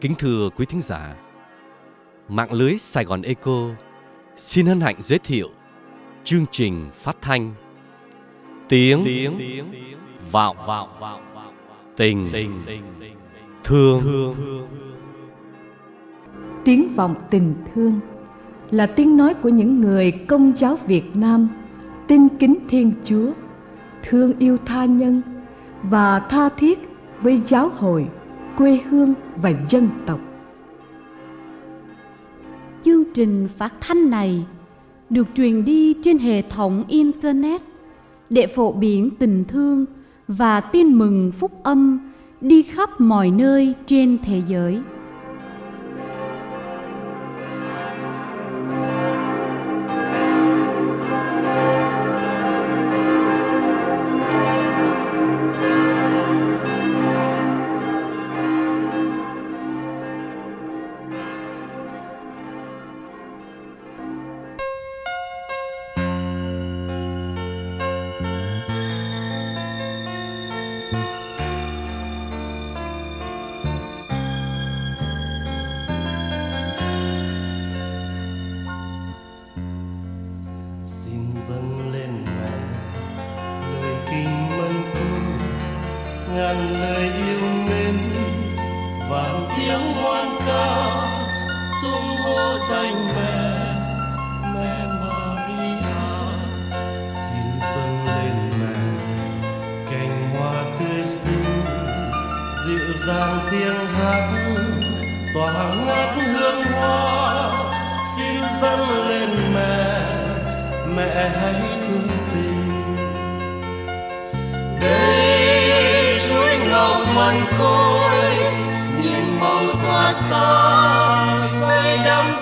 Kính thưa quý thính giả, mạng lưới Sài Gòn Echo xin hân hạnh giới thiệu chương trình phát thanh tiếng, tiếng vọng vọng tình, tình thương, thương. Tiếng vọng tình thương là tiếng nói của những người công giáo Việt Nam tin kính Thiên Chúa, thương yêu tha nhân và tha thiết với giáo hội, quê hương và dân tộc. Chương trình phát thanh này được truyền đi trên hệ thống internet để phổ biến tình thương và tin mừng phúc âm đi khắp mọi nơi trên thế giới. dàng tiếng hát, tỏa ngát hương hoa, xin dâng lên mẹ mẹ hãy thương tình. Đây chuối ngọc mần côi, nhìn màu tỏa xa say đắm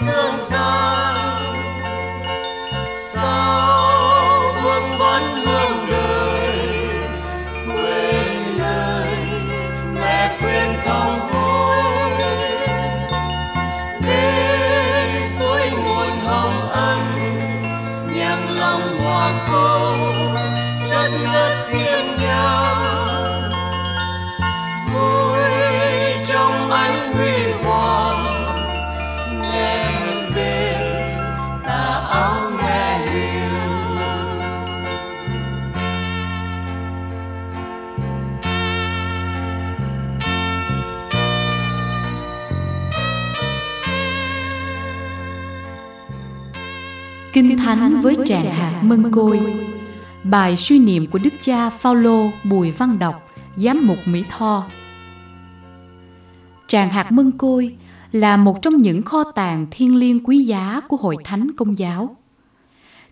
Kinh Thánh với tràng hạt mân côi Bài suy niệm của Đức cha Phaolô Bùi Văn Đọc Giám mục Mỹ Tho Tràng hạt mân côi là một trong những kho tàng thiên liêng quý giá của Hội Thánh Công giáo.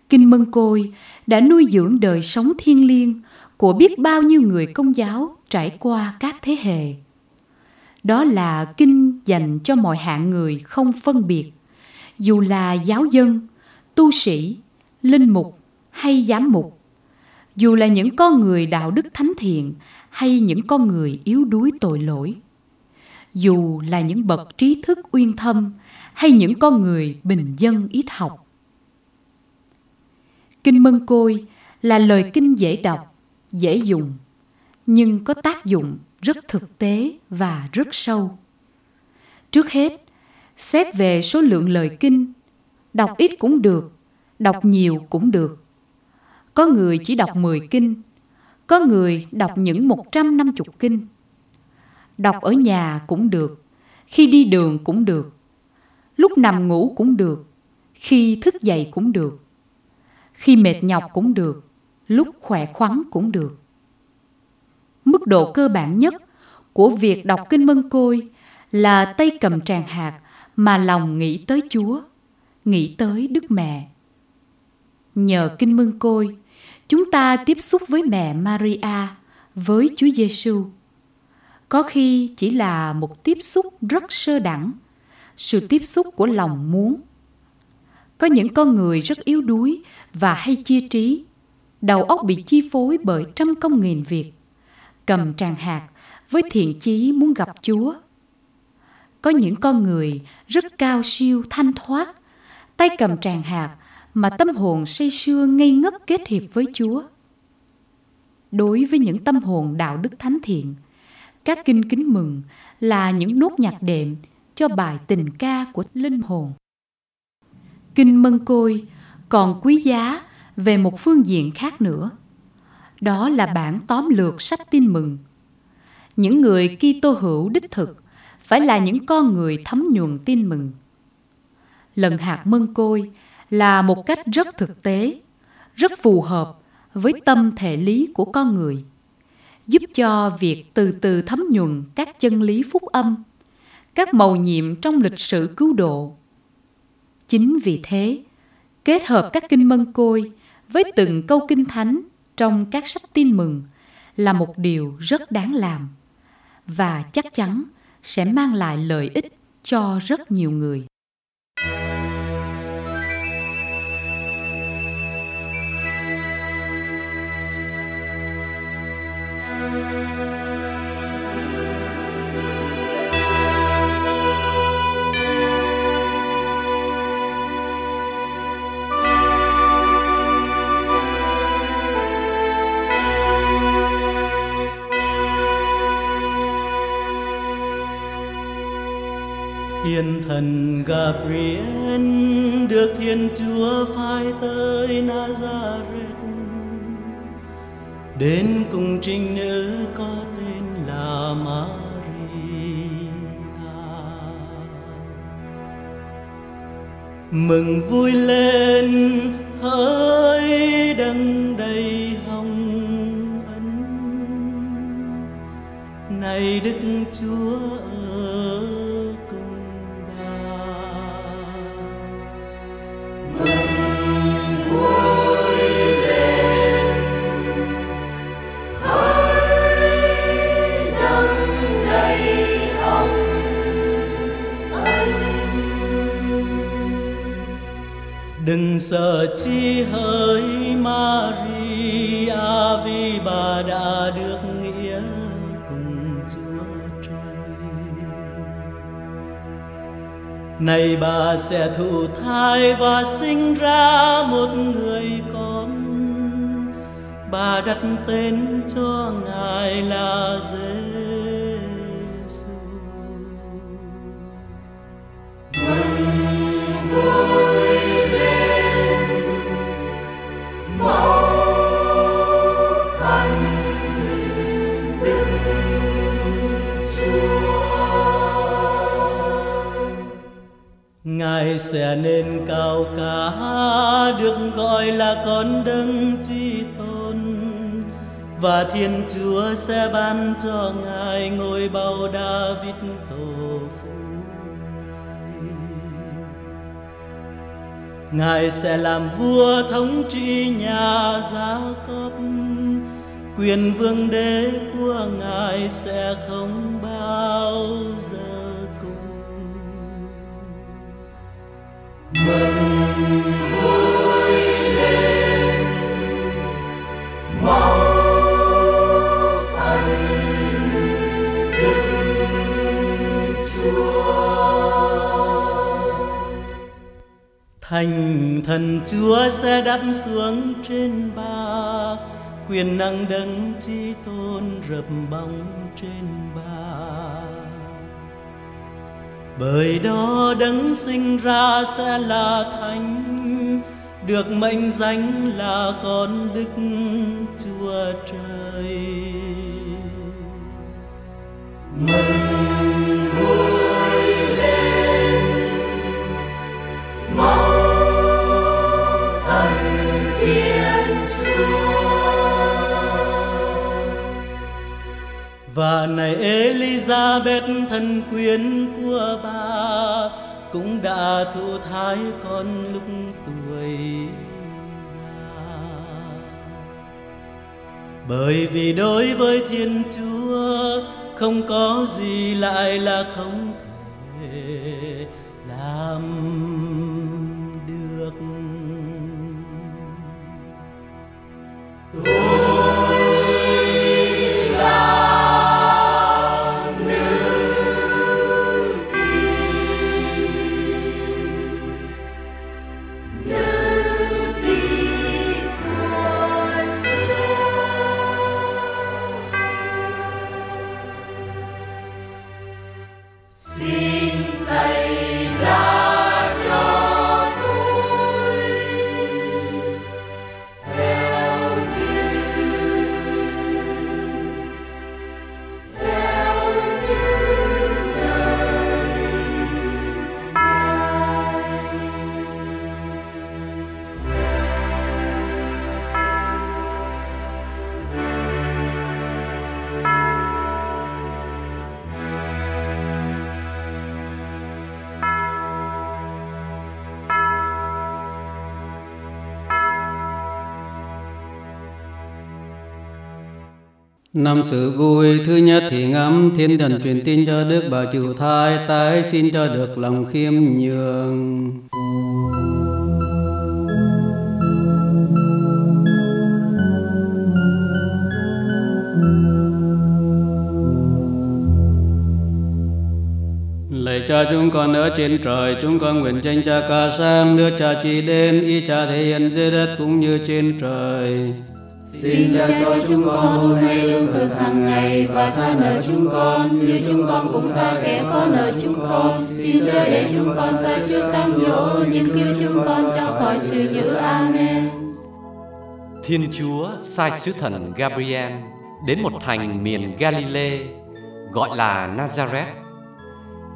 Kinh Mân Côi đã nuôi dưỡng đời sống thiên liêng của biết bao nhiêu người công giáo trải qua các thế hệ. Đó là kinh dành cho mọi hạng người không phân biệt, dù là giáo dân, tu sĩ, linh mục hay giám mục. Dù là những con người đạo đức thánh thiện hay những con người yếu đuối tội lỗi. Dù là những bậc trí thức uyên thâm hay những con người bình dân ít học. Kinh Mân Côi là lời kinh dễ đọc, dễ dùng, nhưng có tác dụng rất thực tế và rất sâu. Trước hết, xét về số lượng lời kinh đọc ít cũng được, đọc nhiều cũng được. Có người chỉ đọc 10 kinh, có người đọc những 150 kinh. Đọc ở nhà cũng được, khi đi đường cũng được, lúc nằm ngủ cũng được, khi thức dậy cũng được, khi mệt nhọc cũng được, lúc khỏe khoắn cũng được. Mức độ cơ bản nhất của việc đọc kinh mân côi là tay cầm tràng hạt mà lòng nghĩ tới Chúa nghĩ tới Đức Mẹ. Nhờ Kinh mương Côi, chúng ta tiếp xúc với mẹ Maria, với Chúa Giêsu. Có khi chỉ là một tiếp xúc rất sơ đẳng, sự tiếp xúc của lòng muốn. Có những con người rất yếu đuối và hay chia trí, đầu óc bị chi phối bởi trăm công nghìn việc, cầm tràng hạt với thiện chí muốn gặp Chúa. Có những con người rất cao siêu thanh thoát, tay cầm tràng hạt mà tâm hồn say sưa ngây ngất kết hiệp với Chúa. Đối với những tâm hồn đạo đức thánh thiện, các kinh kính mừng là những nốt nhạc đệm cho bài tình ca của linh hồn. Kinh Mân Côi còn quý giá về một phương diện khác nữa. Đó là bản tóm lược sách tin mừng. Những người Kitô hữu đích thực phải là những con người thấm nhuần tin mừng. Lần hạt mân côi là một cách rất thực tế, rất phù hợp với tâm thể lý của con người, giúp cho việc từ từ thấm nhuần các chân lý phúc âm, các mầu nhiệm trong lịch sử cứu độ. Chính vì thế, kết hợp các kinh mân côi với từng câu kinh thánh trong các sách tin mừng là một điều rất đáng làm và chắc chắn sẽ mang lại lợi ích cho rất nhiều người thiên thần Gabriel, được Thiên Chúa phái tới Nazareth. Đến cùng trinh nữ có tên là Maria. Mừng vui lên, hỡi đấng đầy hồng ân. Này Đức Chúa đừng sợ chi hỡi Maria, vì bà đã được nghĩa cùng Chúa Trời. Này bà sẽ thụ thai và sinh ra một người con. Bà đặt tên cho Ngài là Giêsu. Ngài sẽ nên cao cả, được gọi là con đấng chi tôn. Và Thiên Chúa sẽ ban cho Ngài ngôi bao David tổ phụ. Ngài sẽ làm vua thống trị nhà gia cốp quyền vương đế của Ngài sẽ không bao giờ thành thần chúa sẽ đắp xuống trên ba, quyền năng đấng chi tôn rập bóng trên bởi đó đấng sinh ra sẽ là thánh, được mệnh danh là con đức chúa trời. Mừng và này Elizabeth, thân quyến của bà, cũng đã thụ thai con lúc tuổi già. Bởi vì đối với thiên chúa, không có gì lại là không thể làm. Năm sự vui thứ nhất thì ngắm thiên thần truyền tin cho Đức bà chịu thai tái xin cho được lòng khiêm nhường. Lạy cha chúng con ở trên trời, chúng con nguyện tranh cha ca sang, nước cha chỉ đến, ý cha thể hiện dưới đất cũng như trên trời. Xin cha cho chúng con hôm nay lương thực hàng ngày và tha nợ chúng con như chúng con cũng tha kẻ có nợ chúng con. Xin cho để chúng con sai trước cam dỗ, nhưng cứu chúng con cho khỏi sự dữ. Amen. Thiên Chúa, sai sứ thần Gabriel, đến một thành miền Galilee, gọi là Nazareth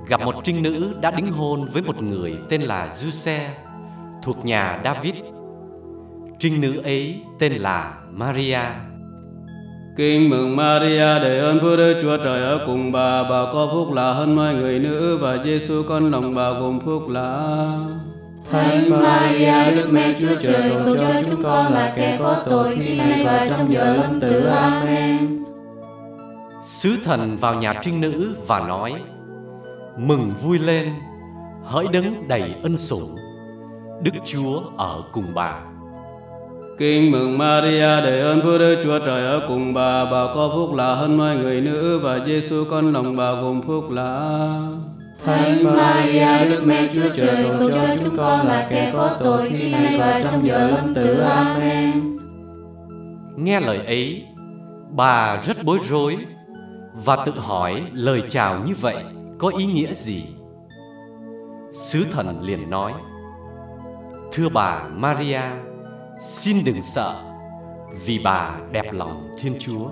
gặp một trinh nữ đã đính hôn với một người tên là Giuse, thuộc nhà David. Trinh nữ ấy tên là Maria. Kinh mừng Maria để ơn Chúa Đức Chúa Trời ở cùng bà, bà có phúc lạ hơn mọi người nữ và Giêsu con lòng bà gồm phúc lạ. Thánh Maria, Đức Mẹ Chúa Trời, cầu cho chúng con là kẻ có tội khi nay và trong giờ lâm tử. Amen. Sứ thần vào nhà trinh nữ và nói: Mừng vui lên, hỡi đấng đầy ân sủng, Đức Chúa ở cùng bà. Kinh mừng Maria để ơn Chúa Đức Chúa Trời ở cùng bà, bà có phúc lạ hơn mọi người nữ và Giêsu con lòng bà gồm phúc lạ. Thánh Maria, Đức Mẹ Chúa Trời, cầu cho chúng con là kẻ có tội khi nay và trong giờ lâm tử. Amen. Nghe lời ấy, bà rất bối rối và tự hỏi lời chào như vậy có ý nghĩa gì? Sứ thần liền nói: Thưa bà Maria, xin đừng sợ, vì bà đẹp lòng Thiên Chúa.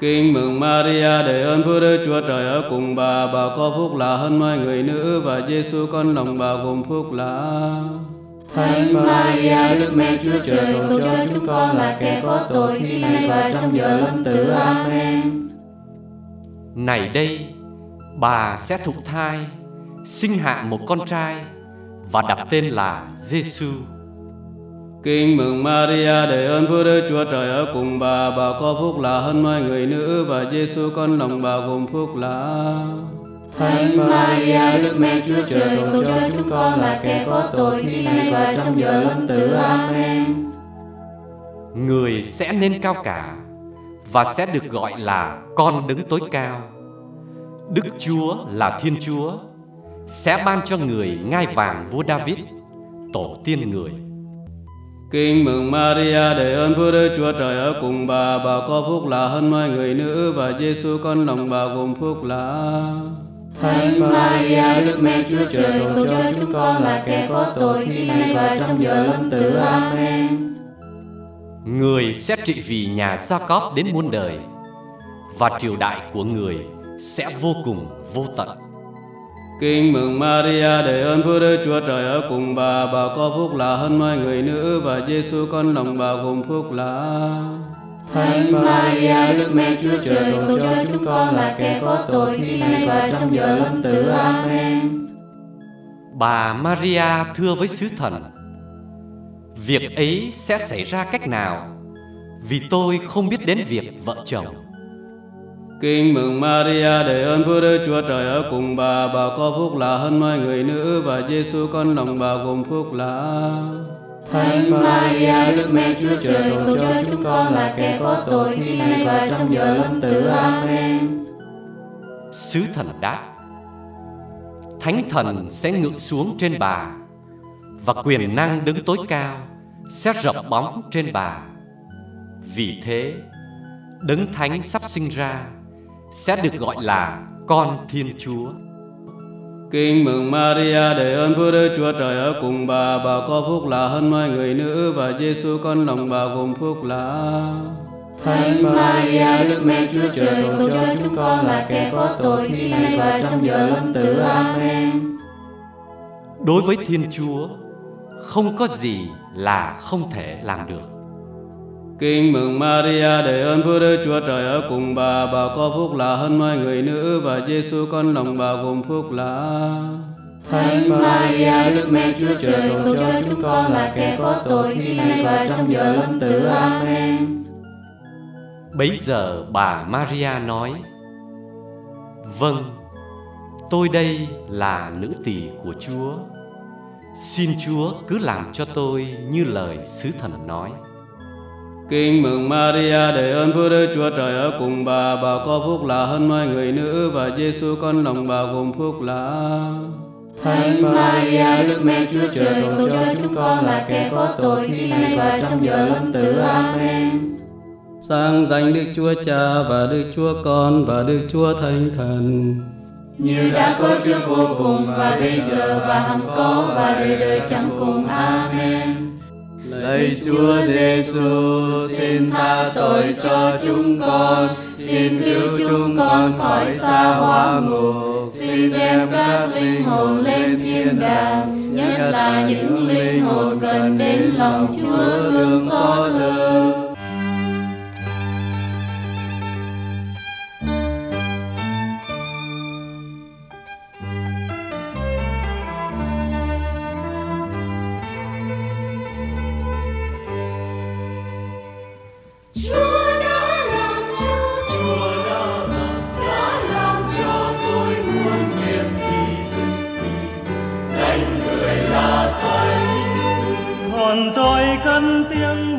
Kinh mừng Maria để ơn Chúa Đức Chúa Trời ở cùng bà, bà có phúc lạ hơn mọi người nữ và Giêsu con lòng bà gồm phúc lạ. Thánh Maria, Đức Mẹ Chúa Trời, cầu cho chúng con là kẻ có tội khi nay và trong giờ lâm tử. Amen. Này đây, bà sẽ thụ thai, sinh hạ một con trai và đặt tên là Giêsu. Kinh mừng Maria để ơn Chúa Đức Chúa Trời ở cùng bà, bà có phúc lạ hơn mọi người nữ và Giêsu con lòng bà gồm phúc lạ. Thánh Maria, Đức Mẹ Chúa Trời, cầu cho chúng con là kẻ có tội khi nay và trong giờ lâm tử. Amen. Người sẽ nên cao cả và sẽ được gọi là con đứng tối cao. Đức Chúa là Thiên Chúa sẽ ban cho người ngai vàng vua David, tổ tiên người. Kinh mừng Maria để ơn Chúa Đức Chúa Trời ở cùng bà, bà có phúc lạ hơn mọi người nữ và Giêsu con lòng bà gồm phúc lạ. Thánh Maria, Đức Mẹ Chúa Trời, cầu cho chúng con là kẻ có tội khi nay và trong giờ lâm tử. Amen. Người sẽ trị vì nhà Gia-cóp đến muôn đời và triều đại của người sẽ vô cùng vô tận. Kinh mừng Maria để ơn Chúa Đức Chúa Trời ở cùng bà, bà có phúc lạ hơn mọi người nữ và Giêsu con lòng bà gồm phúc lạ. Thánh Maria, Đức Mẹ Chúa Trời, cầu cho chúng con là kẻ có tội khi nay và trong giờ lâm tử. Amen. Bà Maria thưa với sứ thần: Việc ấy sẽ xảy ra cách nào? Vì tôi không biết đến việc vợ chồng. Kinh mừng Maria để ơn Chúa Đức Chúa Trời ở cùng bà, bà có phúc lạ hơn mọi người nữ và Giêsu con lòng bà gồm phúc lạ. Thánh Maria, Đức Mẹ Chúa Trời, cầu cho chúng con là kẻ có tội khi nay và trong giờ lâm tử. Amen. Sứ thần đáp: Thánh thần sẽ ngự xuống trên bà và quyền năng đứng tối cao sẽ rập bóng trên bà. Vì thế, đấng thánh sắp sinh ra sẽ được gọi là con Thiên Chúa. Kinh mừng Maria để ơn Chúa Đức Chúa Trời ở cùng bà, bà có phúc lạ hơn mọi người nữ và Giêsu con lòng bà gồm phúc lạ. Thánh Maria, Đức Mẹ Chúa Trời, cầu cho chúng con là kẻ có tội khi nay và trong giờ lâm tử. Amen. Đối với Thiên Chúa, không có gì là không thể làm được. Kính mừng Maria để ơn Phước Đức Chúa Trời ở cùng bà, bà có phúc lạ hơn mọi người nữ và Giêsu con lòng bà cùng phúc lạ Thánh Maria, Đức Mẹ Chúa Trời, cầu cho chúng con là kẻ có tội khi nay và trong giờ lâm tử. Amen. Bấy giờ bà Maria nói: Vâng, tôi đây là nữ tỳ của Chúa. Xin Chúa cứ làm cho tôi như lời sứ thần nói. Kính mừng Maria để ơn phước Đức Chúa Trời ở cùng bà, bà có phúc lạ hơn mọi người nữ và Giêsu con lòng bà gồm phúc lạ Thánh Maria Đức Mẹ Chúa Trời cầu cho chúng con là kẻ có tội khi nay và trong giờ lâm tử. Amen. Sang danh Đức Chúa Cha và Đức Chúa Con và Đức Chúa Thánh Thần như đã có trước vô cùng và bây giờ và hằng có và đời đời chẳng cùng. Amen. Lạy Chúa Giêsu, xin tha tội cho chúng con, xin cứu chúng con khỏi xa hoa ngục, xin đem các linh hồn lên thiên đàng, nhất là những linh hồn cần đến lòng Chúa thương xót thương. còn tôi cất tiếng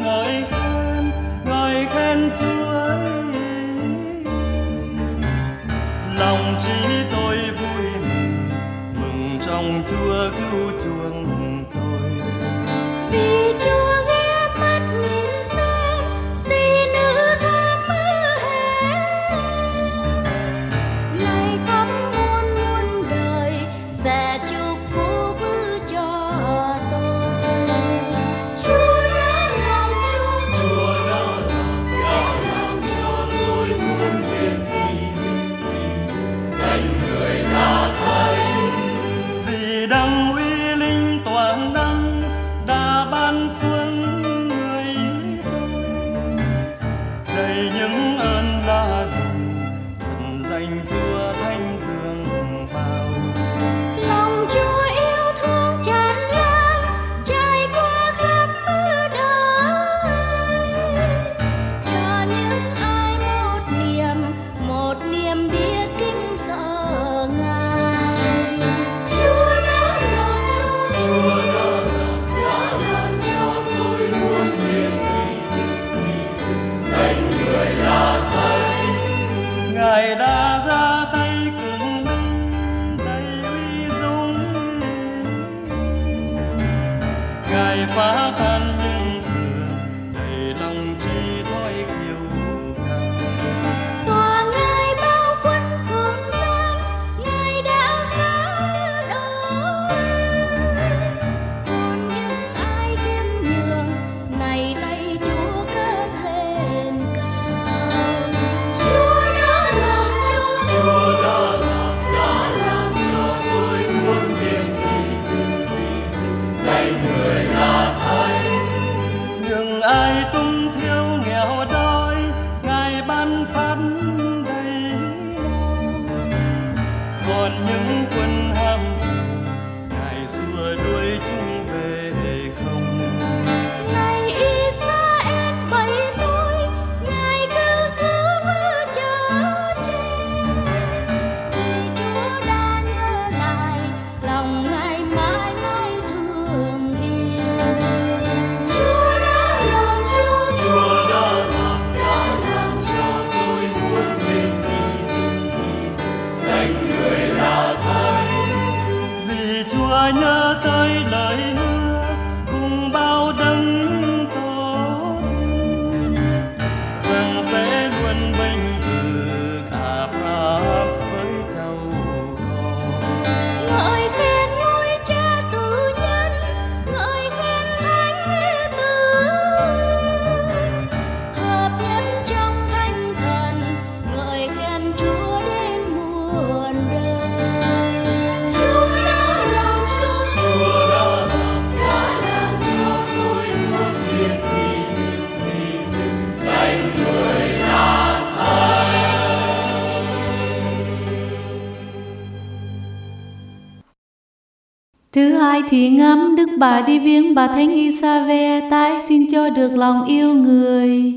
thì ngắm đức bà đi viếng bà thánh Isave tái xin cho được lòng yêu người.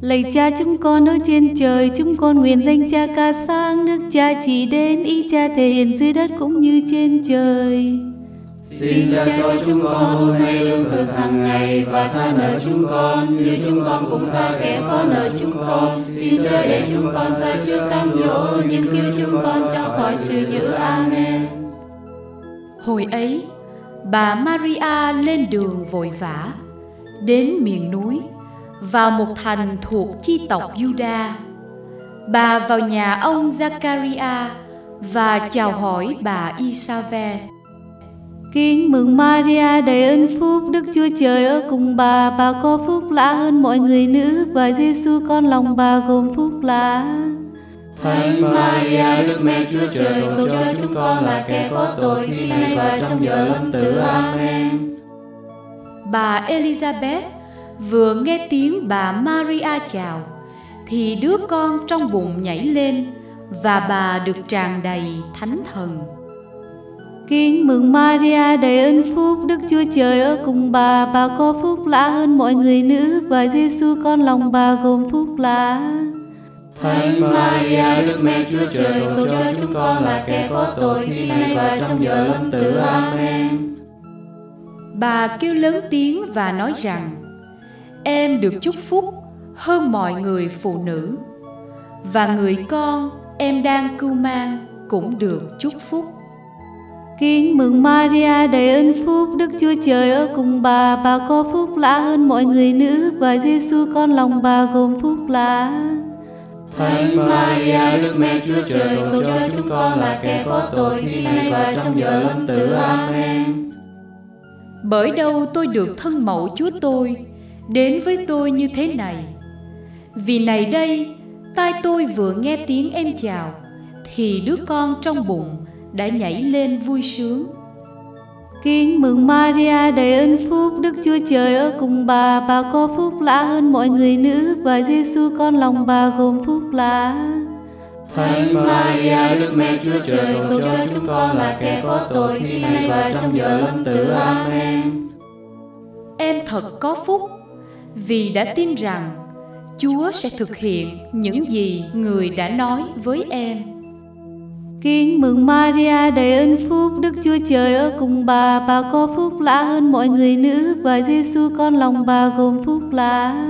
Lạy cha chúng con ở trên trời, chúng con nguyện danh cha ca sang nước cha chỉ đến, ý cha thể hiện dưới đất cũng như trên trời. Xin cha cho chúng con hôm nay lương thực hàng ngày và tha nợ chúng con như chúng con cũng tha kẻ có nợ chúng con. Xin cho để chúng con sai trước cam dỗ nhưng cứu chúng con cho khỏi sự dữ. Amen. Hồi ấy, bà Maria lên đường vội vã, đến miền núi, vào một thành thuộc chi tộc Juda. Bà vào nhà ông Zakaria và chào hỏi bà Isabel. Kính mừng Maria đầy ơn phúc, Đức Chúa Trời ở cùng bà, bà có phúc lạ hơn mọi người nữ và Giêsu con lòng bà gồm phúc lạ. Thánh Maria, Đức Mẹ Chúa Trời, cầu cho chúng con là kẻ có tội khi nay và trong giờ lâm tử. Amen. Bà Elizabeth vừa nghe tiếng bà Maria chào, thì đứa con trong bụng nhảy lên và bà được tràn đầy thánh thần. Kính mừng Maria đầy ơn phúc, Đức Chúa Trời ở cùng bà, bà có phúc lạ hơn mọi người nữ và Giêsu con lòng bà gồm phúc lạ. Thánh Maria, Đức Mẹ Chúa Trời, cầu cho chúng con là kẻ có tội khi nay và trong giờ lâm tử. Amen. Bà kêu lớn tiếng và nói rằng: Em được chúc phúc hơn mọi người phụ nữ và người con em đang cưu mang cũng được chúc phúc. Kính mừng Maria đầy ơn phúc, Đức Chúa Trời ở cùng bà, bà có phúc lạ hơn mọi người nữ và Giêsu con lòng bà gồm phúc lạ. Thánh Maria, Đức Mẹ Chúa Trời, cầu cho chúng con là kẻ có tội khi nay và trong giờ lâm tử. Amen. Bởi đâu tôi được thân mẫu Chúa tôi đến với tôi như thế này. Vì này đây, tai tôi vừa nghe tiếng em chào, thì đứa con trong bụng đã nhảy lên vui sướng. Kính mừng Maria đầy ơn phúc, Đức Chúa Trời ở cùng bà, bà có phúc lạ hơn mọi người nữ và Giêsu con lòng bà gồm phúc lạ. Thánh Maria, Đức Mẹ Chúa Trời, cầu cho chúng con là kẻ có tội khi nay và trong giờ lâm tử. Amen. Em thật có phúc vì đã tin rằng Chúa sẽ thực hiện những gì người đã nói với em. Kính mừng Maria đầy ơn phúc, Đức Chúa Trời ở cùng bà, bà có phúc lạ hơn mọi người nữ và Giêsu con lòng bà gồm phúc lạ.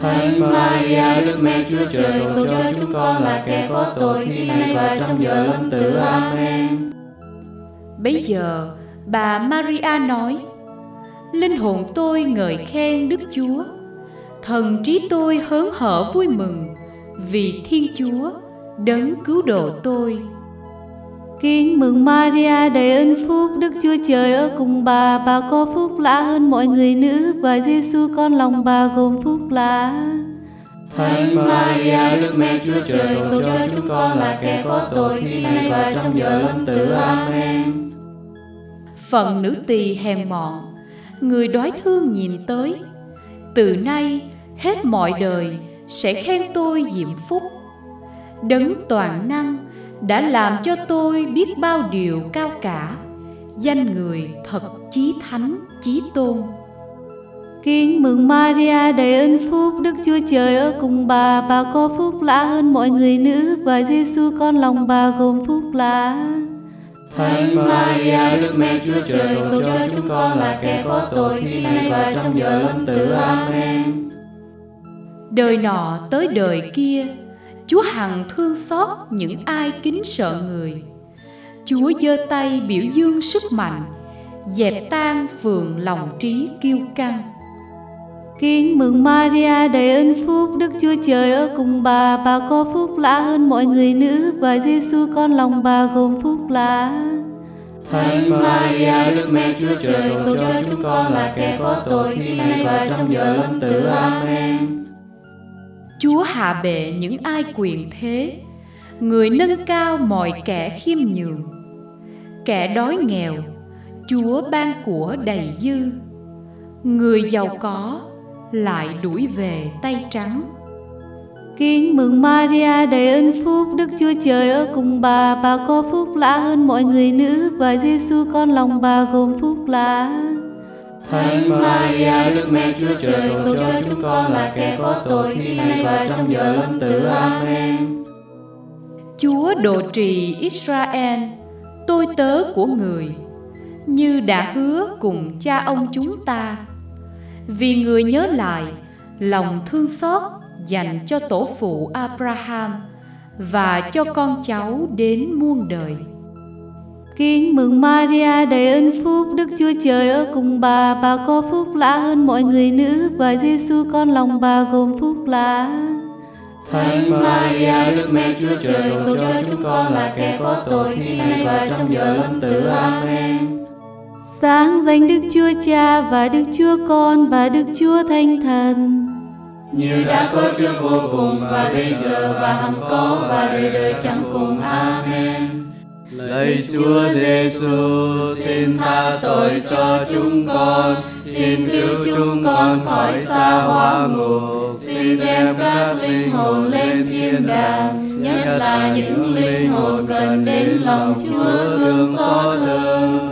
Thánh Maria, Đức Mẹ Chúa Trời, cầu cho chúng con là kẻ có tội khi nay và trong giờ lâm tử. Amen. Bây giờ, bà Maria nói: Linh hồn tôi ngợi khen Đức Chúa, thần trí tôi hớn hở vui mừng vì Thiên Chúa đấng cứu độ tôi. Kính mừng Maria đầy ơn phúc, Đức Chúa Trời ở cùng bà, bà có phúc lạ hơn mọi người nữ và Giêsu con lòng bà gồm phúc lạ. Thánh Maria, Đức Mẹ Chúa Trời, cầu cho chúng con là kẻ có tội khi nay và trong giờ lâm tử. Amen. Phận nữ tỳ hèn mọn, người đói thương nhìn tới, từ nay hết mọi đời sẽ khen tôi diệm phúc. Đấng toàn năng đã làm cho tôi biết bao điều cao cả danh người thật chí thánh chí tôn Kính mừng Maria đầy ơn phúc, Đức Chúa Trời ở cùng bà, bà có phúc lạ hơn mọi người nữ và Giêsu con lòng bà gồm phúc lạ. Thánh Maria, Đức Mẹ Chúa Trời, cầu cho chúng con là kẻ có tội khi nay và trong giờ lâm tử. Amen. đời nọ tới đời kia chúa hằng thương xót những ai kính sợ người chúa giơ tay biểu dương sức mạnh dẹp tan phường lòng trí kiêu căng Kính mừng Maria đầy ơn phúc, Đức Chúa Trời ở cùng bà, bà có phúc lạ hơn mọi người nữ và Giêsu con lòng bà gồm phúc lạ. Thánh Maria, Đức Mẹ Chúa Trời, cầu cho chúng con là kẻ có tội khi nay và trong giờ lâm tử. Amen. Chúa hạ bệ những ai quyền thế. Người nâng cao mọi kẻ khiêm nhường. Kẻ đói nghèo Chúa ban của đầy dư. Người giàu có lại đuổi về tay trắng. Kính mừng Maria đầy ơn phúc, Đức Chúa Trời ở cùng bà, bà có phúc lạ hơn mọi người nữ và Giêsu con lòng bà gồm phúc lạ. Thánh Maria, Đức Mẹ Chúa Trời, cầu cho chúng con là kẻ có tội khi nay và trong giờ lâm tử. Amen. Chúa độ trì Israel, tôi tớ của người, như đã hứa cùng cha ông chúng ta. Vì người nhớ lại lòng thương xót dành cho tổ phụ Abraham và cho con cháu đến muôn đời. Kính mừng Maria đầy ơn phúc, Đức Chúa Trời ở cùng bà, bà có phúc lạ hơn mọi người nữ và Giêsu con lòng bà gồm phúc lạ. Thánh Maria, Đức Mẹ Chúa Trời, cầu cho chúng con là kẻ có tội khi nay và trong giờ lâm tử. Amen. Sáng danh Đức Chúa Cha và Đức Chúa Con và Đức Chúa Thánh Thần. Như đã có trước vô cùng và bây giờ và hằng có và đời đời chẳng cùng. Amen. Lạy Chúa Giêsu, xin tha tội cho chúng con, xin cứu chúng con khỏi xa hóa ngục, Xin đem các linh hồn lên thiên đàng, nhất là những linh hồn cần đến lòng Chúa thương xót hơn.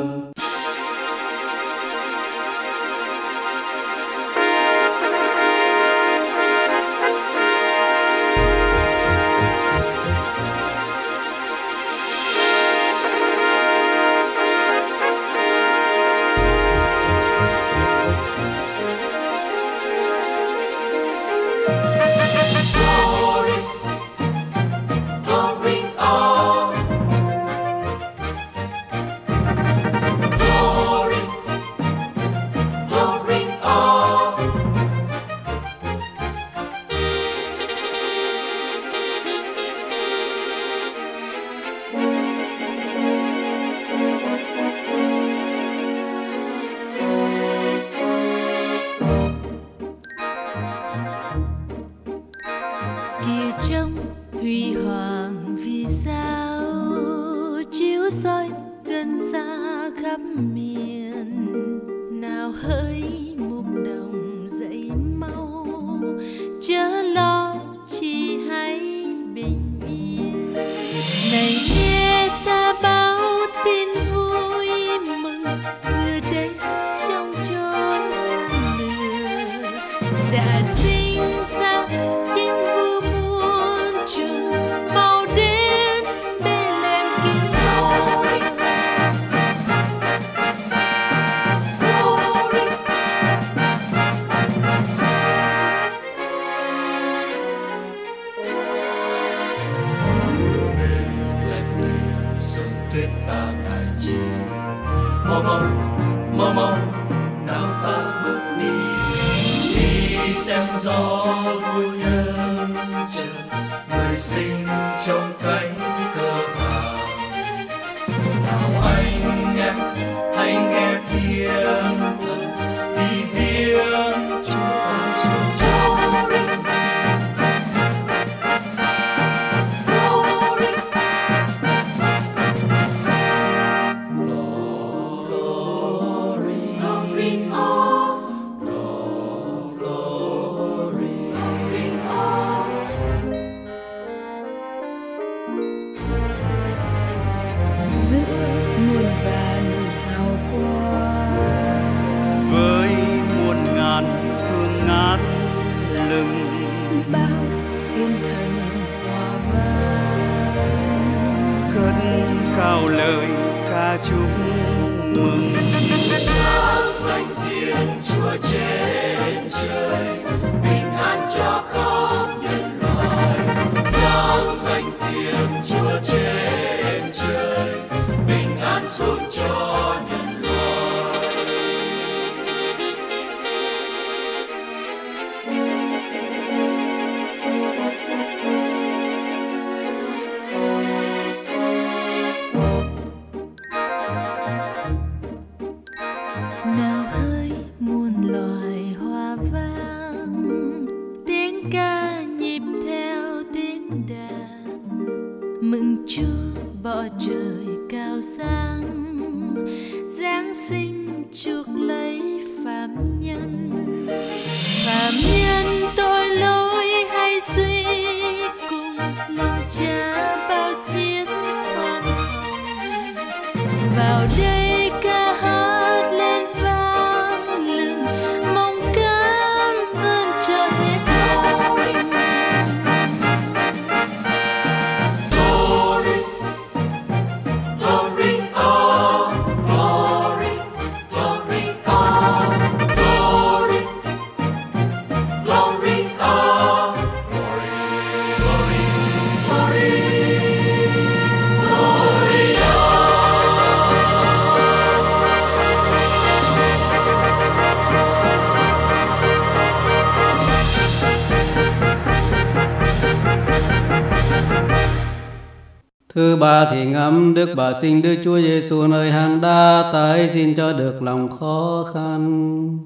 Ba Đức bà sinh Đức Chúa Giêsu nơi hàng đa tái xin cho được lòng khó khăn.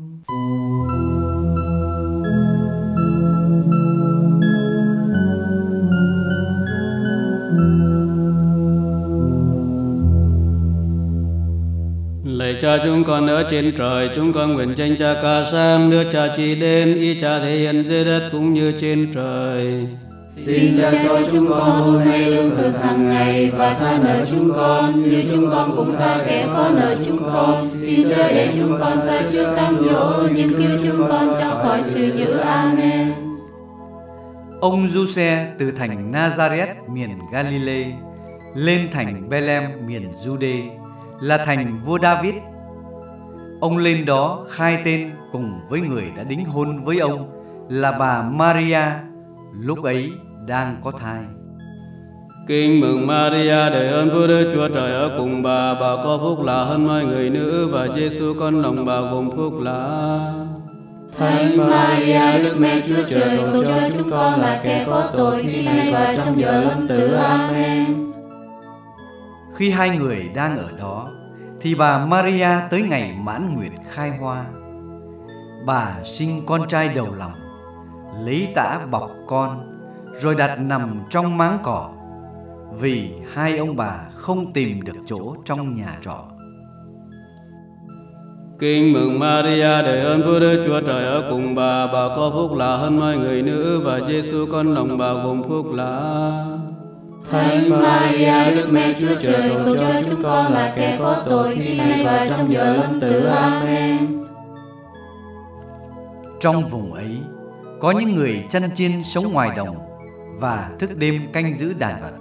Lạy cha chúng con ở trên trời, chúng con nguyện tranh cha ca sam, nước cha chỉ đến, ý cha thể hiện dưới đất cũng như trên trời. Xin cha cho chúng con hôm nay lương thực hàng ngày và tha nợ chúng con như chúng con cũng tha kẻ có nợ chúng con. Xin cho để chúng con sai trước cam dỗ nhưng cứu chúng con cho khỏi sự dữ. Amen. Ông Giuse từ thành Nazareth miền Galilee lên thành Bethlehem miền Jude là thành vua David. Ông lên đó khai tên cùng với người đã đính hôn với ông là bà Maria, lúc ấy đang có thai. Kinh mừng Maria để ơn Chúa Đức Chúa Trời ở cùng bà, bà có phúc lạ hơn mọi người nữ và Giêsu con lòng bà gồm phúc lạ. Thánh Maria, Đức Mẹ Chúa Trời, cầu cho chúng con là kẻ có tội khi nay và trong giờ lâm tử. Amen. Khi hai người đang ở đó, thì bà Maria tới ngày mãn nguyệt khai hoa. Bà sinh con trai đầu lòng, lấy tã bọc con, rồi đặt nằm trong máng cỏ, vì hai ông bà không tìm được chỗ trong nhà trọ. Kinh mừng Maria để ơn Chúa Đức Chúa Trời ở cùng bà, bà có phúc lạ hơn mọi người nữ và Giêsu con lòng bà gồm phúc lạ. Thánh Maria, Đức Mẹ Chúa Trời, cầu cho chúng con là kẻ có tội khi nay và trong giờ lâm tử. Amen. Trong vùng ấy, có những người chăn chiên sống ngoài đồng và thức đêm canh giữ đàn vật.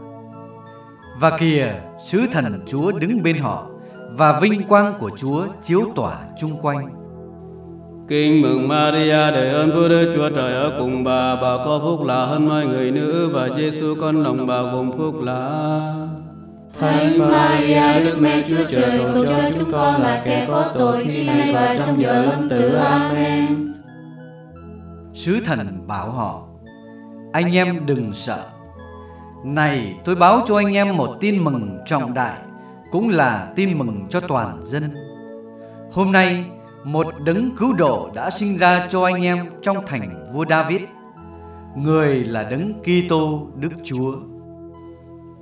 Và kìa, sứ thần Chúa đứng bên họ và vinh quang của Chúa chiếu tỏa chung quanh. Kinh mừng Maria để ơn Chúa Đức Chúa Trời ở cùng bà, bà có phúc lạ hơn mọi người nữ và Giêsu con lòng bà gồm phúc lạ. Thánh Maria, Đức Mẹ Chúa Trời, cầu cho chúng con là kẻ có tội khi nay và trong giờ lâm tử. Amen. Sứ thần bảo họ, anh em đừng sợ. Này, tôi báo cho anh em một tin mừng trọng đại, cũng là tin mừng cho toàn dân. Hôm nay, một đấng cứu độ đã sinh ra cho anh em trong thành vua David. Người là đấng Kitô Đức Chúa.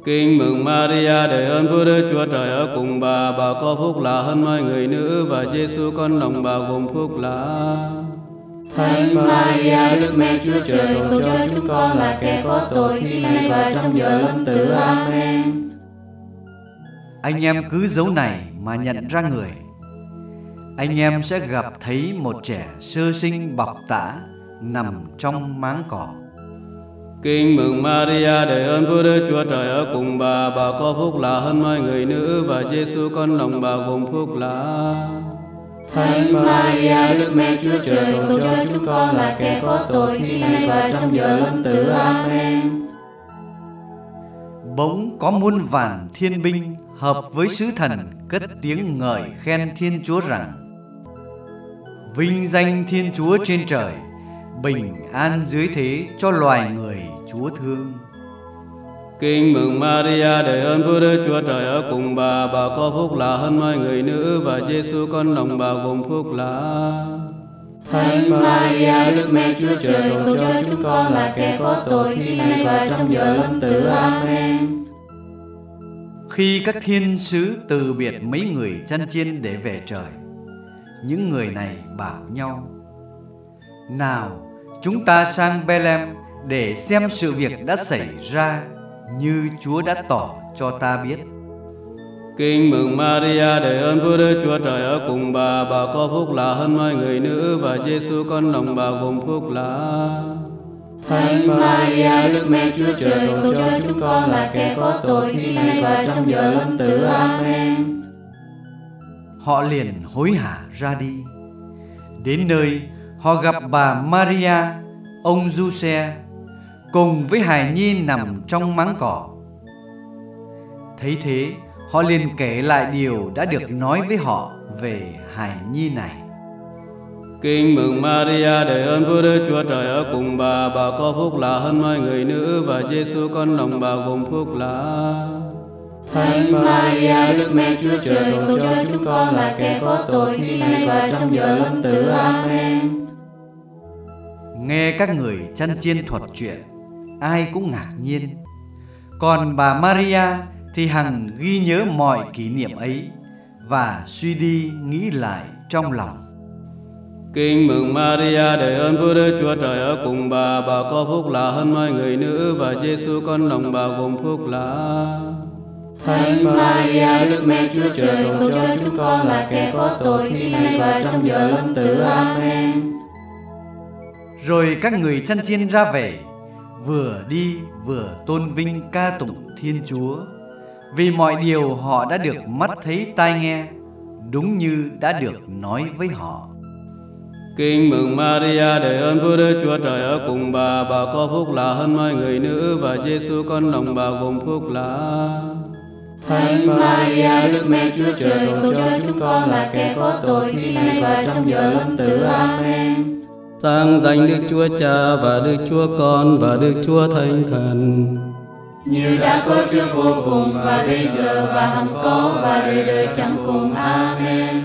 Kinh mừng Maria để ơn Chúa Đức Chúa Trời ở cùng bà, bà có phúc lạ hơn mọi người nữ và Giêsu con lòng bà gồm phúc lạ. Thánh Maria, Đức Mẹ Chúa Trời, cầu cho chúng con là kẻ có tội khi nay và trong giờ lâm tử. Amen. Anh em cứ dấu này mà nhận ra người. Anh em sẽ gặp thấy một trẻ sơ sinh bọc tã nằm trong máng cỏ. Kinh mừng Maria để ơn Chúa Đức Chúa Trời ở cùng bà, bà có phúc lạ hơn mọi người nữ và Giêsu con lòng bà gồm phúc lạ. Thánh Maria, Đức Mẹ Chúa Trời, cầu cho chúng con là kẻ có tội khi nay và trong giờ lâm tử. Amen. Bỗng có muôn vàn thiên binh hợp với sứ thần cất tiếng ngợi khen Thiên Chúa rằng Vinh danh Thiên Chúa trên trời, bình an dưới thế cho loài người Chúa thương. Kinh mừng Maria để ơn Chúa Đức Chúa Trời ở cùng bà, bà có phúc lạ hơn mọi người nữ và Giêsu con lòng bà gồm phúc lạ. Thánh Maria, Đức Mẹ Chúa Trời, cầu cho chúng con là kẻ có tội khi nay và trong giờ lâm tử. Amen. Khi các thiên sứ từ biệt mấy người chăn chiên để về trời, những người này bảo nhau: Nào, chúng ta sang Bethlehem để xem sự việc đã xảy ra như Chúa đã tỏ cho ta biết. Kinh mừng Maria để ơn Chúa Đức Chúa Trời ở cùng bà, bà có phúc lạ hơn mọi người nữ và Giêsu con lòng bà gồm phúc lạ. Thánh Maria, Đức Mẹ Chúa Trời, cầu cho chúng con là kẻ có tội khi nay và trong giờ lâm tử. Amen. Họ liền hối hả ra đi. Đến nơi, họ gặp bà Maria, ông Giuse, cùng với hài nhi nằm trong máng cỏ. Thấy thế, họ liền kể lại điều đã được nói với họ về hài nhi này. Kinh mừng Maria để ơn Chúa Đức Chúa Trời ở cùng bà, bà có phúc lạ hơn mọi người nữ và Giêsu con lòng bà gồm phúc lạ. Thánh Maria, Đức Mẹ Chúa Trời, cầu cho chúng con là kẻ có tội khi nay và trong giờ lâm tử. Amen. Nghe các người chăn chiên thuật chuyện, ai cũng ngạc nhiên. Còn bà Maria thì hằng ghi nhớ mọi kỷ niệm ấy và suy đi nghĩ lại trong lòng. Kinh mừng Maria để ơn Chúa Đức Chúa Trời ở cùng bà, bà có phúc lạ hơn mọi người nữ và Giêsu con lòng bà gồm phúc lạ. Thánh Maria, Đức Mẹ Chúa Trời, cầu cho chúng con là kẻ có tội khi nay và trong giờ lâm tử. Amen. Rồi các người chăn chiên ra về, vừa đi vừa tôn vinh ca tụng Thiên Chúa, vì mọi điều họ đã được mắt thấy tai nghe, đúng như đã được nói với họ. Kinh mừng Maria để ơn Chúa Đức Chúa Trời ở cùng bà, bà có phúc lạ hơn mọi người nữ và Giêsu con lòng bà gồm phúc lạ. Thánh Maria, Đức Mẹ Chúa Trời, cầu cho chúng con là kẻ có tội khi nay và trong giờ lâm tử. Amen. Sang danh Đức Chúa Cha và Đức Chúa Con và Đức Chúa Thánh Thần. Như đã có trước vô cùng và bây giờ và hằng có và đời đời chẳng cùng. Amen.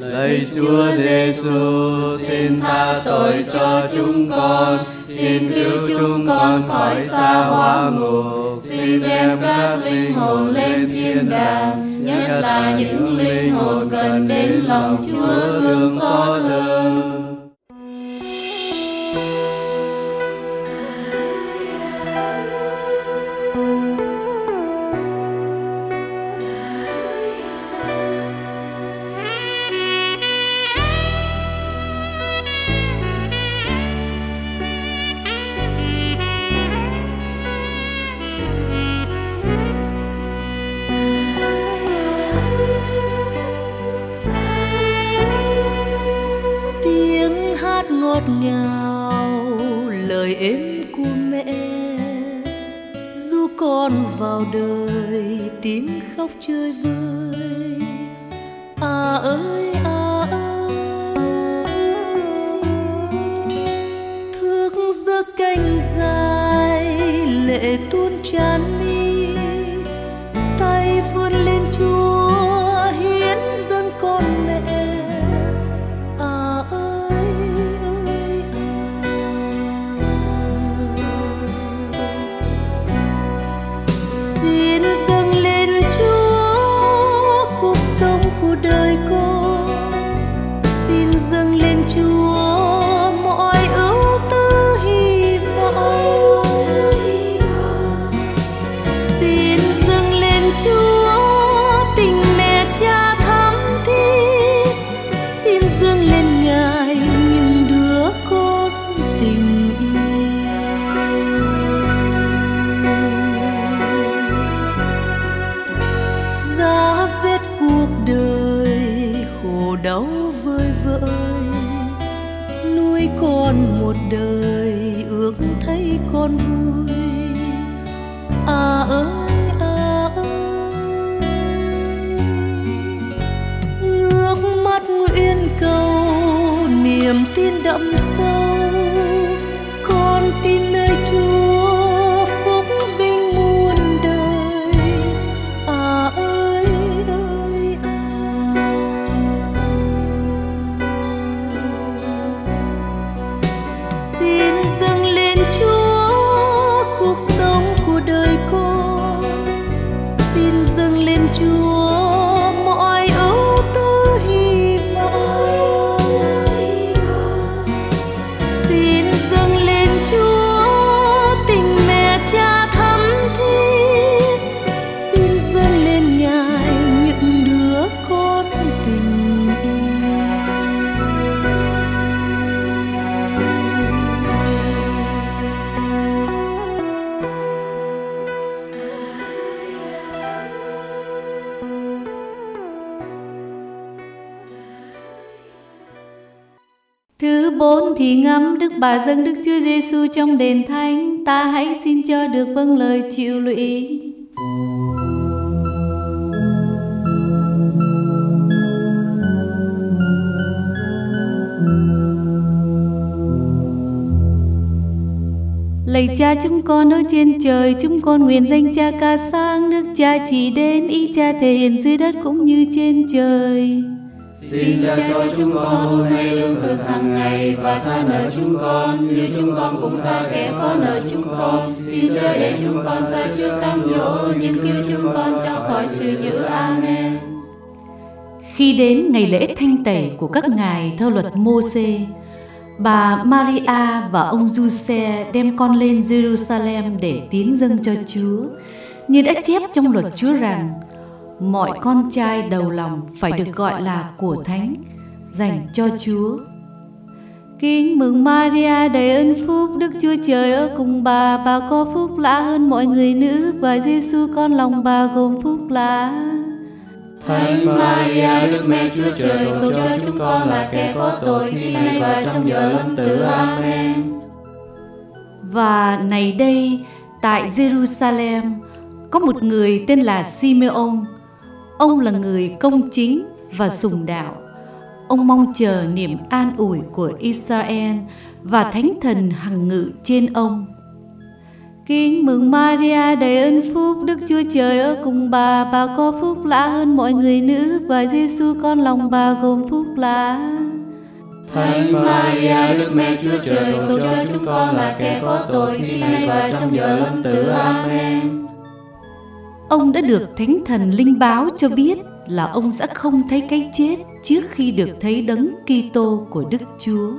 Lạy Chúa Giêsu, xin tha tội cho chúng con, xin cứu chúng con khỏi xa hóa ngục, xin đem các linh hồn lên thiên đàng, nhất là những linh hồn cần đến lòng Chúa thương xót hơn. Bà dâng Đức Chúa Giêsu trong đền thánh, ta hãy xin cho được vâng lời chịu lụy. Lạy cha chúng con ở trên trời, chúng con nguyện danh cha ca sang, nước cha chỉ đến, ý cha thể hiện dưới đất cũng như trên trời. Xin cha cho chúng con hôm nay lương thực hàng ngày và tha nợ chúng con như chúng con cũng tha kẻ có nợ chúng con. Xin cho để chúng con xa trước cam dỗ nhưng cứu chúng con cho khỏi sự dữ. Amen. Khi đến ngày lễ thanh tẩy của các ngài theo luật Môse, bà Maria và ông Giuse đem con lên Jerusalem để tiến dâng cho Chúa, như đã chép trong luật Chúa rằng mọi con trai đầu lòng phải được gọi là của thánh dành cho Chúa. Kính mừng Maria đầy ơn phúc, Đức Chúa Trời ở cùng bà, bà có phúc lạ hơn mọi người nữ và Giêsu con lòng bà gồm phúc lạ. Thánh Maria, Đức Mẹ Chúa Trời, cầu cho chúng con là kẻ có tội khi nay và trong giờ lâm tử. Amen. Và này đây, tại Jerusalem, có một người tên là Simeon. Ông là người công chính và sùng đạo. Ông mong chờ niềm an ủi của Israel và thánh thần hằng ngự trên ông. Kính mừng Maria đầy ơn phúc, Đức Chúa Trời ở cùng bà, bà có phúc lạ hơn mọi người nữ và Giêsu con lòng bà gồm phúc lạ. Thánh Maria, Đức Mẹ Chúa Trời, cầu cho chúng con là kẻ có tội khi nay và trong giờ lâm tử. Amen. Ông đã được Thánh Thần linh báo cho biết là ông sẽ không thấy cái chết trước khi được thấy đấng Kitô của Đức Chúa.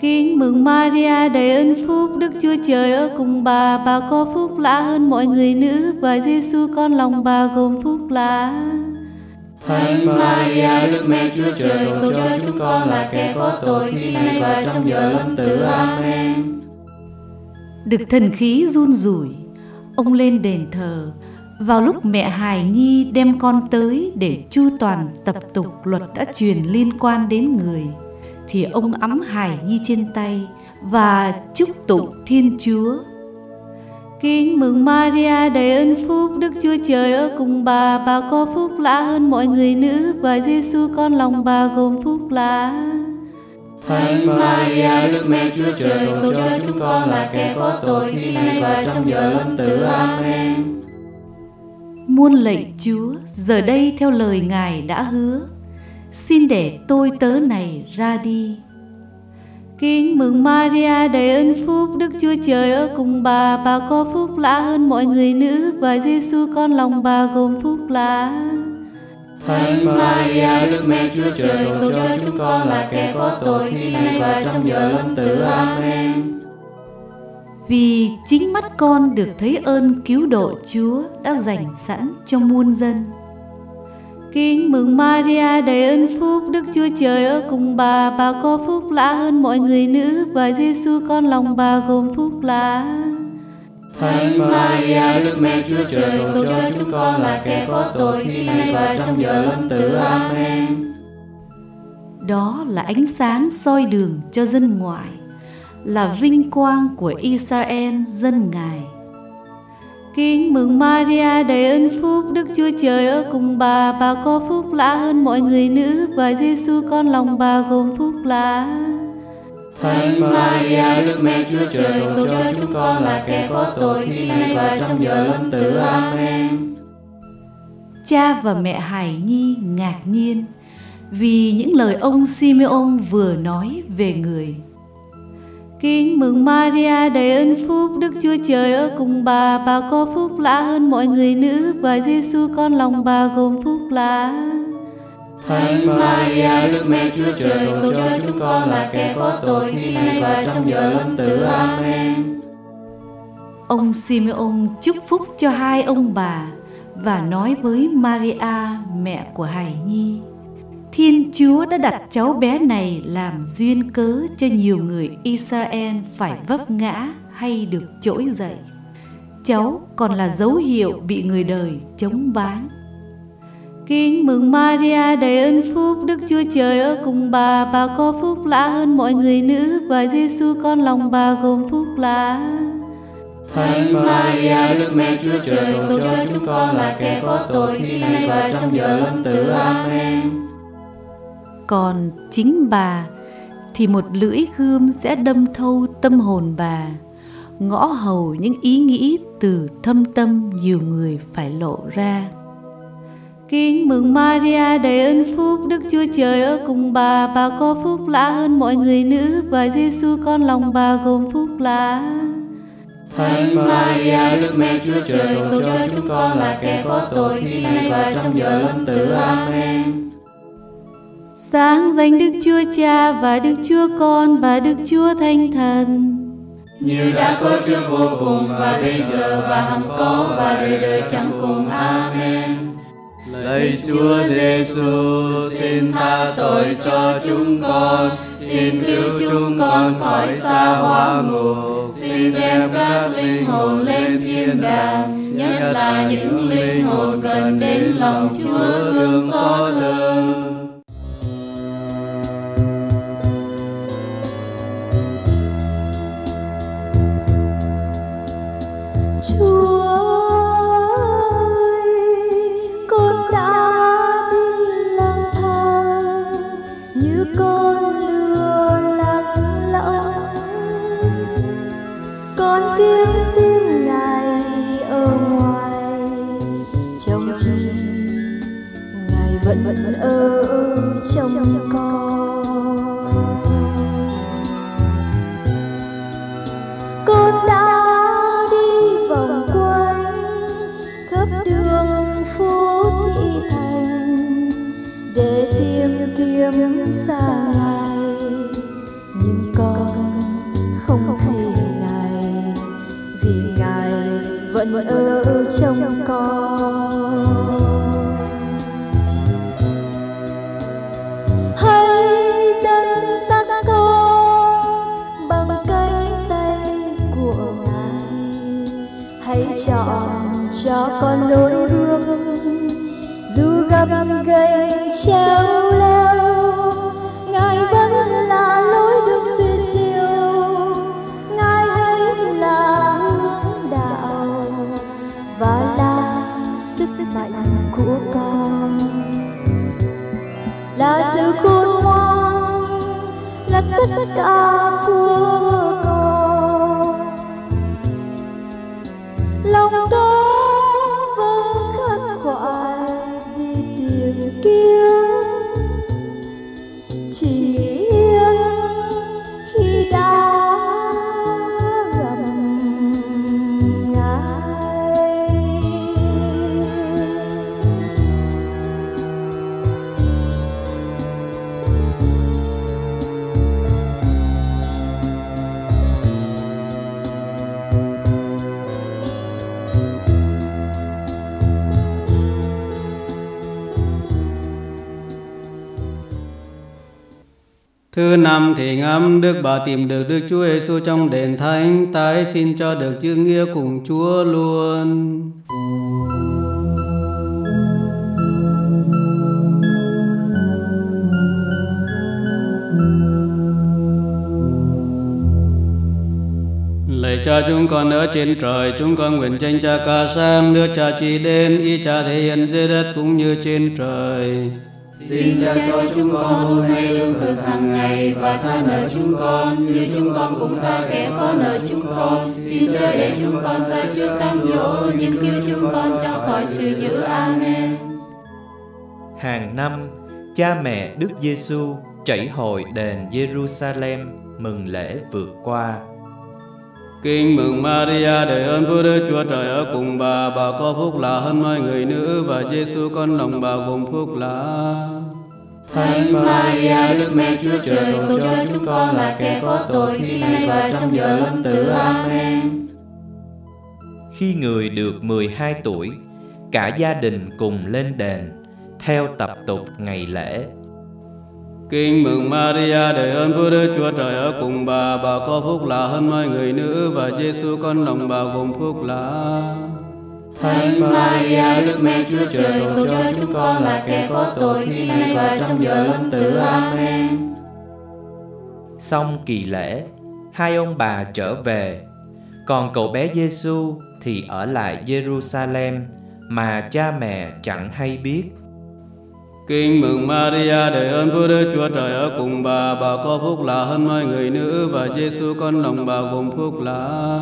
Kính mừng Maria đầy ơn phúc, Đức Chúa Trời ở cùng bà, bà có phúc lạ hơn mọi người nữ và Giêsu con lòng bà gồm phúc lạ. Thánh Maria, Đức Mẹ Chúa Trời, cầu cho chúng con là kẻ có tội khi nay và trong giờ lâm tử. Amen. Được thần khí run rủi, ông lên đền thờ. Vào lúc mẹ Hài Nhi đem con tới để chu toàn tập tục luật đã truyền liên quan đến người, thì ông ấm Hài Nhi trên tay và chúc tụng Thiên Chúa. Kính mừng Maria đầy ơn phúc, Đức Chúa Trời ở cùng bà, bà có phúc lạ hơn mọi người nữ và Giêsu con lòng bà gồm phúc lạ. Thánh Maria, Đức Mẹ Chúa Trời, cầu cho chúng con là kẻ có tội khi nay và trong giờ lâm tử. Amen. Muôn lạy Chúa, giờ đây theo lời Ngài đã hứa, xin để tôi tớ này ra đi. Kính mừng Maria đầy ơn phúc, Đức Chúa Trời ở cùng bà, bà có phúc lạ hơn mọi người nữ và Giêsu con lòng bà gồm phúc lạ. Thánh Maria, Đức Mẹ Chúa Trời, cầu cho chúng con là kẻ có tội khi nay và trong giờ lâm tử. Amen. Vì chính mắt con được thấy ơn cứu độ Chúa đã dành sẵn cho muôn dân. Kính mừng Maria đầy ơn phúc, Đức Chúa Trời ở cùng bà, bà có phúc lạ hơn mọi người nữ và Giêsu con lòng bà gồm phúc lạ. Thánh Maria, Đức Mẹ Chúa Trời, cầu cho chúng con là kẻ có tội khi nay và trong giờ lâm tử. Amen. Đó là ánh sáng soi đường cho dân ngoại, là vinh quang của Israel dân Ngài. Kính mừng Maria đầy ơn phúc, Đức Chúa Trời ở cùng bà, bà có phúc lạ hơn mọi người nữ và Giêsu con lòng bà gồm phúc lạ. Thánh Maria, Đức Mẹ Chúa Trời, cầu cho chúng con là kẻ có tội khi nay và trong giờ lâm tử. Amen. Cha và mẹ Hải Nhi ngạc nhiên vì những lời ông Simeon vừa nói về người. Kính mừng Maria đầy ơn phúc, Đức Chúa Trời ở cùng bà, bà có phúc lạ hơn mọi người nữ và Giêsu con lòng bà gồm phúc lạ. Thánh Maria, Đức Mẹ Chúa Trời, cầu cho chúng con là kẻ có tội khi nay và trong giờ lâm tử. Amen. Ông Simeon chúc phúc cho hai ông bà và nói với Maria, mẹ của Hải Nhi. Thiên Chúa đã đặt cháu bé này làm duyên cớ cho nhiều người Israel phải vấp ngã hay được trỗi dậy. Cháu còn là dấu hiệu bị người đời chống bán. Kính mừng Maria đầy ơn phúc, Đức Chúa Trời ở cùng bà, bà có phúc lạ hơn mọi người nữ và Giêsu con lòng bà gồm phúc lạ. Thánh Maria, Đức Mẹ Chúa Trời, cầu cho chúng con là kẻ có tội khi nay và trong giờ lâm tử. Amen. Còn chính bà thì một lưỡi gươm sẽ đâm thâu tâm hồn bà, ngõ hầu những ý nghĩ từ thâm tâm nhiều người phải lộ ra. Kính mừng Maria đầy ơn phúc, Đức Chúa Trời ở cùng bà, bà có phúc lạ hơn mọi người nữ và Giêsu con lòng bà gồm phúc lạ. Thánh Maria, Đức Mẹ Chúa Trời, cầu cho chúng con là kẻ có tội khi nay và trong giờ lâm tử. Amen. Sáng danh Đức Chúa Cha và Đức Chúa Con và Đức Chúa Thánh Thần. Như đã có trước vô cùng và bây giờ và hằng có và đời đời chẳng cùng. Amen. Lạy Chúa Giêsu, xin tha tội cho chúng con, xin cứu chúng con khỏi xa hóa ngục, xin đem các linh hồn lên thiên đàng, nhất là những linh hồn cần đến lòng Chúa thương xót hơn. Thứ năm thì ngắm Đức bà tìm được Đức Chúa Giêsu trong đền thánh, tái xin cho được chữ nghĩa cùng Chúa luôn. Lạy cha chúng con ở trên trời, chúng con nguyện tranh cha ca sang, nước cha chỉ đến, ý cha thể hiện dưới đất cũng như trên trời. Xin cha cho chúng con hôm nay lương thực hàng ngày và tha nợ chúng con như chúng con cũng tha kẻ có nợ chúng con. Xin cho để chúng con sai trước cám dỗ nhưng cứu chúng con cho khỏi sự dữ. Amen. Hàng năm, cha mẹ Đức Giêsu chảy hội đền Jerusalem mừng lễ vượt qua. Kinh mừng Maria đời ơn Chúa Đức Chúa Trời ở cùng bà, bà có phúc lạ hơn mọi người nữ và Giêsu con lòng bà gồm phúc lạ. Thánh Maria, Đức Mẹ Chúa Trời, cầu cho chúng con là kẻ có tội khi nay và trong giờ lâm tử. Amen. Khi người được 12 tuổi, cả gia đình cùng lên đền theo tập tục ngày lễ. Kinh mừng Maria đời ơn Chúa Đức Chúa Trời ở cùng bà, bà có phúc lạ hơn mọi người nữ và Giêsu con lòng bà gồm phúc lạ. Thánh Maria, Đức Mẹ Chúa Trời, cầu cho chúng con là kẻ có tội khi nay và trong giờ lâm tử. Amen. Xong kỳ lễ, hai ông bà trở về, còn cậu bé Giêsu thì ở lại Jerusalem mà cha mẹ chẳng hay biết. Kinh mừng Maria để ơn Chúa Đức Chúa Trời ở cùng bà, bà có phúc lạ hơn mọi người nữ và Giêsu con lòng bà gồm phúc lạ.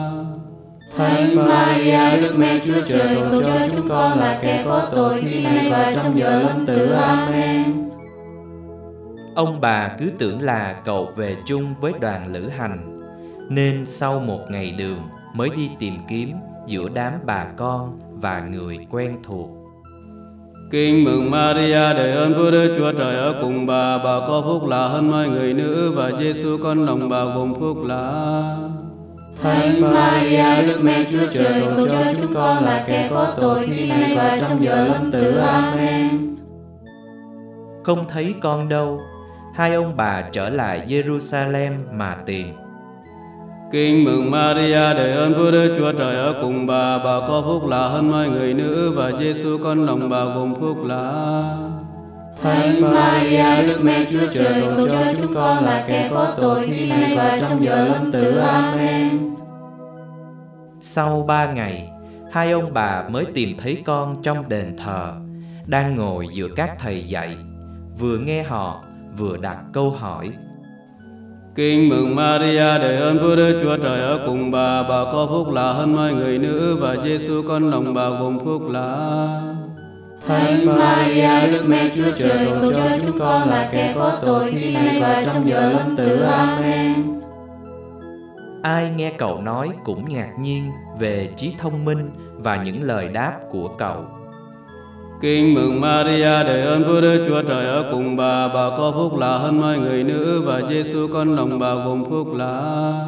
Thánh Maria, Đức Mẹ Chúa Trời, cầu cho chúng con là kẻ có tội khi nay và trong giờ lâm tử. Amen. Ông bà cứ tưởng là cậu về chung với đoàn lữ hành, nên sau một ngày đường mới đi tìm kiếm giữa đám bà con và người quen thuộc. Kinh mừng Maria để ơn Chúa Đức Chúa Trời ở cùng bà, bà có phúc lạ hơn mọi người nữ và Giêsu con lòng bà gồm phúc lạ. Thánh Maria, Đức Mẹ Chúa Trời, cầu cho chúng con là kẻ có tội khi nay và trong giờ lâm tử. Amen. Không thấy con đâu, hai ông bà trở lại Jerusalem mà tìm. Kinh mừng Maria để ơn Chúa Đức Chúa Trời ở cùng bà, bà có phúc lạ hơn mọi người nữ và Giêsu con lòng bà gồm phúc lạ. Thánh Maria, Đức Mẹ Chúa Trời, cầu cho chúng con là kẻ có tội khi nay và trong giờ lâm tử. Amen. Sau ba ngày, hai ông bà mới tìm thấy con trong đền thờ, đang ngồi giữa các thầy dạy, vừa nghe họ vừa đặt câu hỏi. Kinh mừng Maria để ơn Chúa Đức Chúa Trời ở cùng bà, bà có phúc lạ hơn mọi người nữ và Giêsu con lòng bà gồm phúc lạ. Thánh Maria, Đức Mẹ Chúa Trời, cầu cho chúng con là kẻ có tội khi nay và trong giờ lâm tử. Amen. Ai nghe cậu nói cũng ngạc nhiên về trí thông minh và những lời đáp của cậu. Kinh mừng Maria để ơn Chúa Đức Chúa Trời ở cùng bà, bà có phúc lạ hơn mọi người nữ và Giêsu con lòng bà gồm phúc lạ.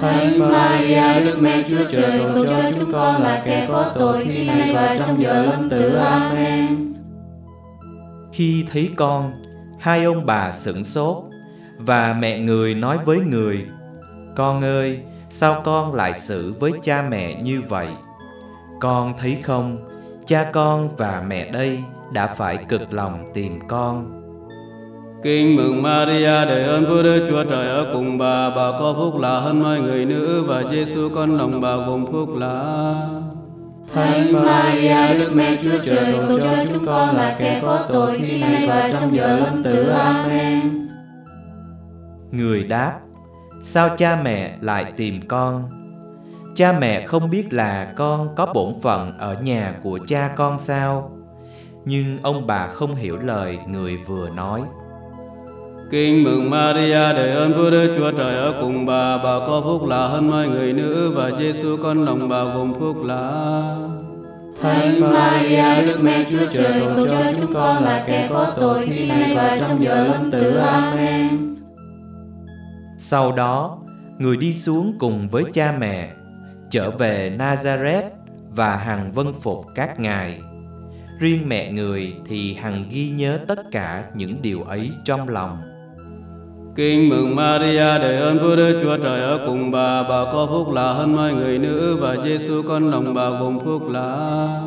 Thánh Maria, Đức Mẹ Chúa Trời, cầu cho chúng con là kẻ có tội khi nay và trong giờ lâm tử. Amen. Khi thấy con, hai ông bà sửng sốt và mẹ người nói với người: Con ơi, sao con lại xử với cha mẹ như vậy? Con thấy không, cha con và mẹ đây đã phải cực lòng tìm con. Kinh mừng Maria để ơn Chúa Đức Chúa Trời ở cùng bà, bà có phúc lạ hơn mọi người nữ và Giêsu con lòng bà gồm phúc lạ. Thánh Maria, Đức Mẹ Chúa Trời, cầu cho chúng con là kẻ có tội khi nay và trong giờ lâm tử. Amen. Người đáp: Sao cha mẹ lại tìm con? Cha mẹ không biết là con có bổn phận ở nhà của cha con sao? Nhưng ông bà không hiểu lời người vừa nói. Kinh mừng Maria để ơn Chúa Đức Chúa Trời ở cùng bà, bà có phúc lạ hơn mọi người nữ và Giêsu con lòng bà gồm phúc lạ. Thánh Maria, Đức Mẹ Chúa Trời, cầu cho chúng con là kẻ có tội khi nay và trong giờ lâm tử. Amen. Sau đó, người đi xuống cùng với cha mẹ, trở về Nazareth và hằng vân phục các ngài. Riêng mẹ người thì hằng ghi nhớ tất cả những điều ấy trong lòng. Kinh mừng Maria để ơn Chúa Đức Chúa Trời ở cùng bà, bà có phúc lạ hơn mọi người nữ và Giêsu con lòng bà gồm phúc lạ.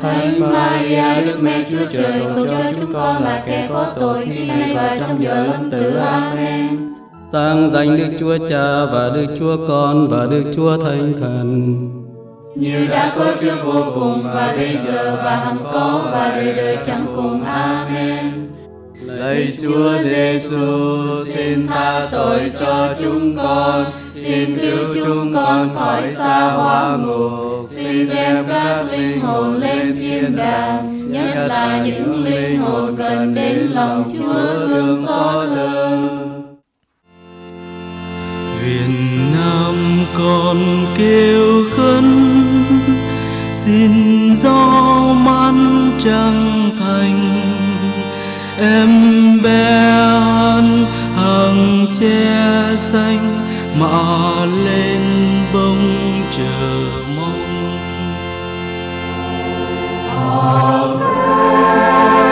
Thánh Maria, Đức Mẹ Chúa Trời, cầu cho chúng con là kẻ có tội khi nay và trong giờ lâm tử. Amen. Tặng danh Đức Chúa Cha và Đức Chúa Con và Đức Chúa Thánh Thần. Như đã có trước vô cùng và bây giờ và hằng có và đời đời chẳng cùng. Amen. Lạy Chúa Giêsu, xin tha tội cho chúng con, xin cứu chúng con khỏi xa hóa ngục, xin đem các linh hồn lên thiên đàng, nhất là những linh hồn cần đến lòng Chúa thương xót hơn. Việt Nam còn kêu khấn, xin gió man trăng thành, em bé hơn hàng che xanh, mà lên bông chờ mong Amen.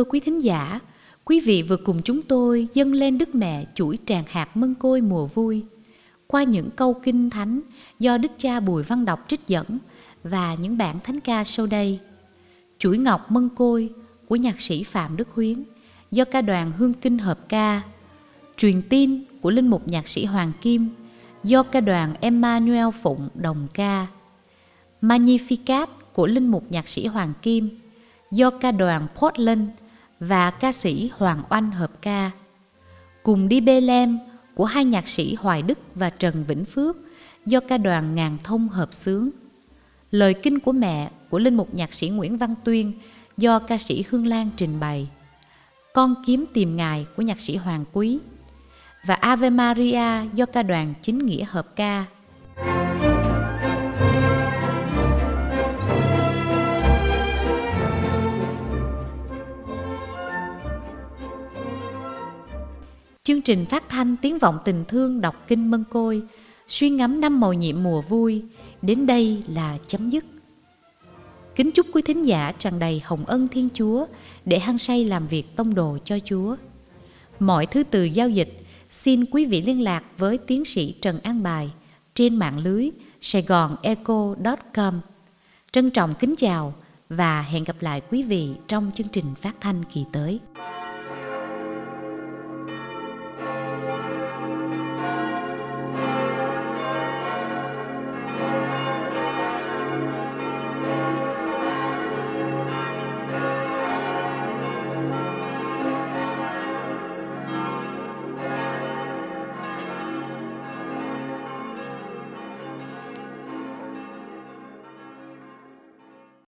Thưa quý thính giả, quý vị vừa cùng chúng tôi dâng lên Đức Mẹ chuỗi tràng hạt mân côi mùa vui qua những câu kinh thánh do Đức cha Bùi Văn Đọc trích dẫn và những bản thánh ca sau đây. Chuỗi ngọc mân côi của nhạc sĩ Phạm Đức Huyến do ca đoàn Hương Kinh hợp ca. Truyền tin của linh mục nhạc sĩ Hoàng Kim do ca đoàn Emmanuel Phụng đồng ca. Magnificat của linh mục nhạc sĩ Hoàng Kim do ca đoàn Portland và ca sĩ Hoàng Oanh hợp ca. Cùng đi Bethlehem của hai nhạc sĩ Hoài Đức và Trần Vĩnh Phước do ca đoàn Ngàn Thông hợp xướng. Lời kinh của mẹ của linh mục nhạc sĩ Nguyễn Văn Tuyên do ca sĩ Hương Lan trình bày. Con kiếm tìm ngài của nhạc sĩ Hoàng Quý và Ave Maria do ca đoàn Chính Nghĩa hợp ca. Chương trình phát thanh tiếng vọng tình thương đọc kinh mân côi, suy ngẫm năm màu nhiệm mùa vui, đến đây là chấm dứt. Kính chúc quý thính giả tràn đầy hồng ân Thiên Chúa để hăng say làm việc tông đồ cho Chúa. Mọi thứ từ giao dịch, xin quý vị liên lạc với tiến sĩ Trần An Bài trên mạng lưới sài gòn eco.com. Trân trọng kính chào và hẹn gặp lại quý vị trong chương trình phát thanh kỳ tới.